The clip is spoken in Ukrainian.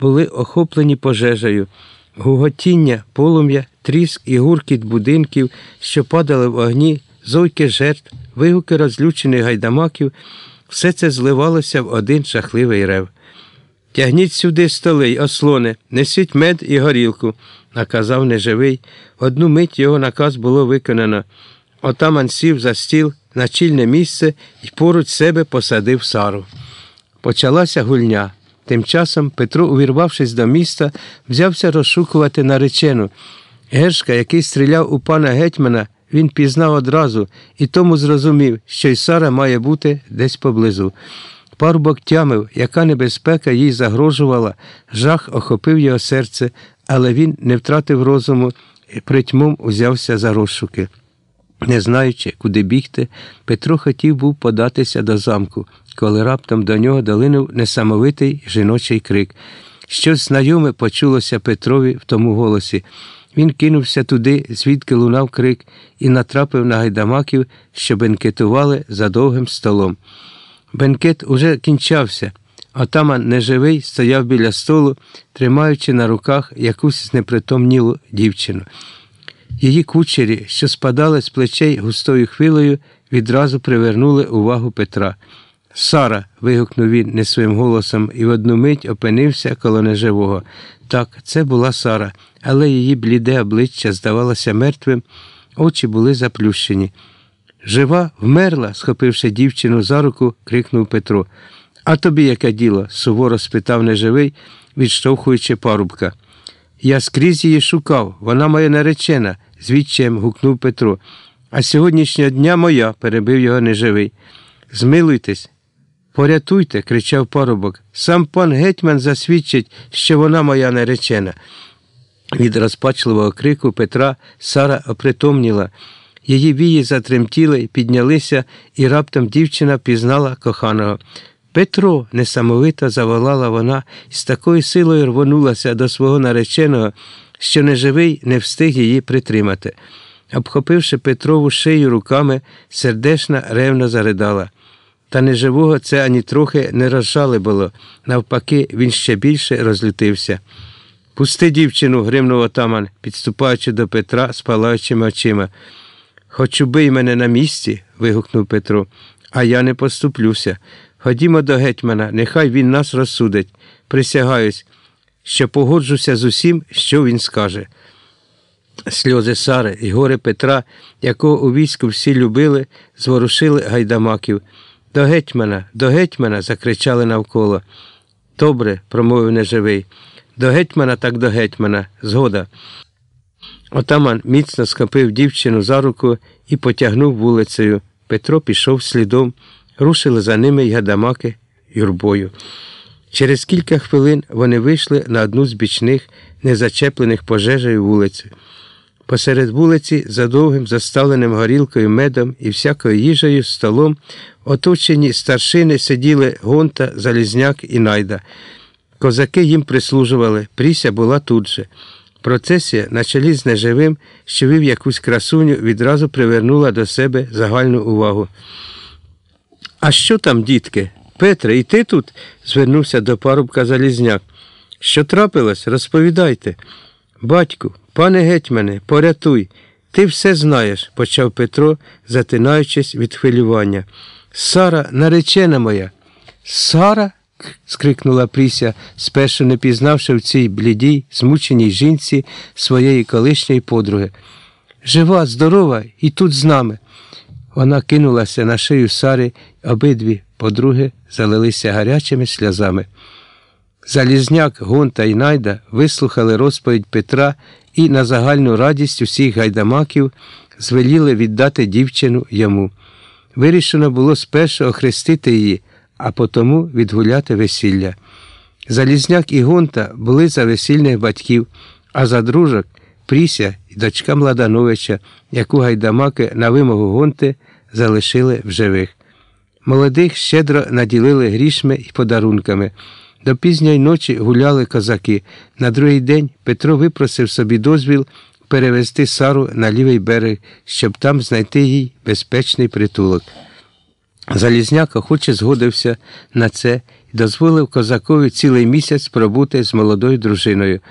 були охоплені пожежею, гуготіння, полум'я, тріск і гуркіт будинків, що падали в огні, зойки жертв, вигуки розлючених гайдамаків, все це зливалося в один жахливий рев. Тягніть сюди столи й ослони, несіть мед і горілку, наказав неживий. Одну мить його наказ було виконано. Отаман сів за стіл на чільне місце і поруч себе посадив сару. Почалася гульня. Тим часом Петро, увірвавшись до міста, взявся розшукувати наречену. Гершка, який стріляв у пана гетьмана, він пізнав одразу і тому зрозумів, що й Сара має бути десь поблизу. Парубок тямив, яка небезпека їй загрожувала, жах охопив його серце, але він не втратив розуму і притьмом узявся за розшуки. Не знаючи, куди бігти, Петро хотів був податися до замку, коли раптом до нього долинув несамовитий жіночий крик. Щось знайоме почулося Петрові в тому голосі. Він кинувся туди, звідки лунав крик, і натрапив на гайдамаків, що бенкетували за довгим столом. Бенкет уже кінчався. Отаман неживий стояв біля столу, тримаючи на руках якусь знепритомнілу дівчину. Її кучері, що спадали з плечей густою хвилею, відразу привернули увагу Петра. Сара. вигукнув він не своїм голосом і в одну мить опинився коло неживого. Так, це була Сара, але її бліде обличчя здавалося мертвим, очі були заплющені. Жива, вмерла, схопивши дівчину за руку, крикнув Петро. А тобі яке діло? суворо спитав неживий, відштовхуючи парубка. Я скрізь її шукав, вона моя наречена, звідчаєм гукнув Петро. А сьогоднішнього дня моя, перебив його неживий. Змилуйтесь, порятуйте, кричав парубок. Сам пан гетьман засвідчить, що вона моя наречена. Від розпачливого крику Петра Сара опритомніла. Її вії затремтіли, піднялися, і раптом дівчина пізнала коханого. Петро, несамовито заволала вона і з такою силою рвонулася до свого нареченого, що неживий не встиг її притримати. Обхопивши Петрову шию руками, сердешна ревно заридала. Та неживого це ані трохи не розжалибило. Навпаки, він ще більше розлютився. Пусти дівчину, гримнув отаман, підступаючи до Петра з палаючими очима. Хоч убий мене на місці, вигукнув Петро, а я не поступлюся. Ходімо до гетьмана, нехай він нас розсудить. Присягаюсь, що погоджуся з усім, що він скаже. Сльози Сари і горе Петра, якого у війську всі любили, зворушили гайдамаків. До гетьмана, до гетьмана. закричали навколо. Добре, промовив неживий. До гетьмана, так до гетьмана, згода. Отаман міцно схопив дівчину за руку і потягнув вулицею. Петро пішов слідом, рушили за ними й гадамаки юрбою. Через кілька хвилин вони вийшли на одну з бічних, незачеплених пожежею вулиць. Посеред вулиці, за довгим заставленим горілкою, медом і всякою їжею столом, оточені старшини сиділи гонта, Залізняк і найда. Козаки їм прислужували, Пріся була тут же. Процесія, на чолі з неживим, що вів якусь красуню, відразу привернула до себе загальну увагу. А що там, дітки? Петре, і ти тут? звернувся до парубка Залізняк. Що трапилось, розповідайте. Батьку, пане гетьмане, порятуй, ти все знаєш, почав Петро, затинаючись від хвилювання. Сара, наречена моя. Сара? скрикнула Пріся, спершу не пізнавши в цій блідій, змученій жінці своєї колишньої подруги. Жива, здорова, і тут з нами. Вона кинулася на шию Сари, обидві подруги залилися гарячими сльозами. Залізняк, Гонта і Найда вислухали розповідь Петра і на загальну радість усіх гайдамаків звеліли віддати дівчину йому. Вирішено було спершу охрестити її а потому відгуляти весілля. Залізняк і Гонта були за весільних батьків, а за дружок Пріся і дочка Младановича, яку гайдамаки на вимогу Гонти залишили в живих. Молодих щедро наділили грішми і подарунками. До пізньої ночі гуляли козаки. На другий день Петро випросив собі дозвіл перевезти Сару на лівий берег, щоб там знайти їй безпечний притулок. Залізняк охоче згодився на це і дозволив козакові цілий місяць пробути з молодою дружиною.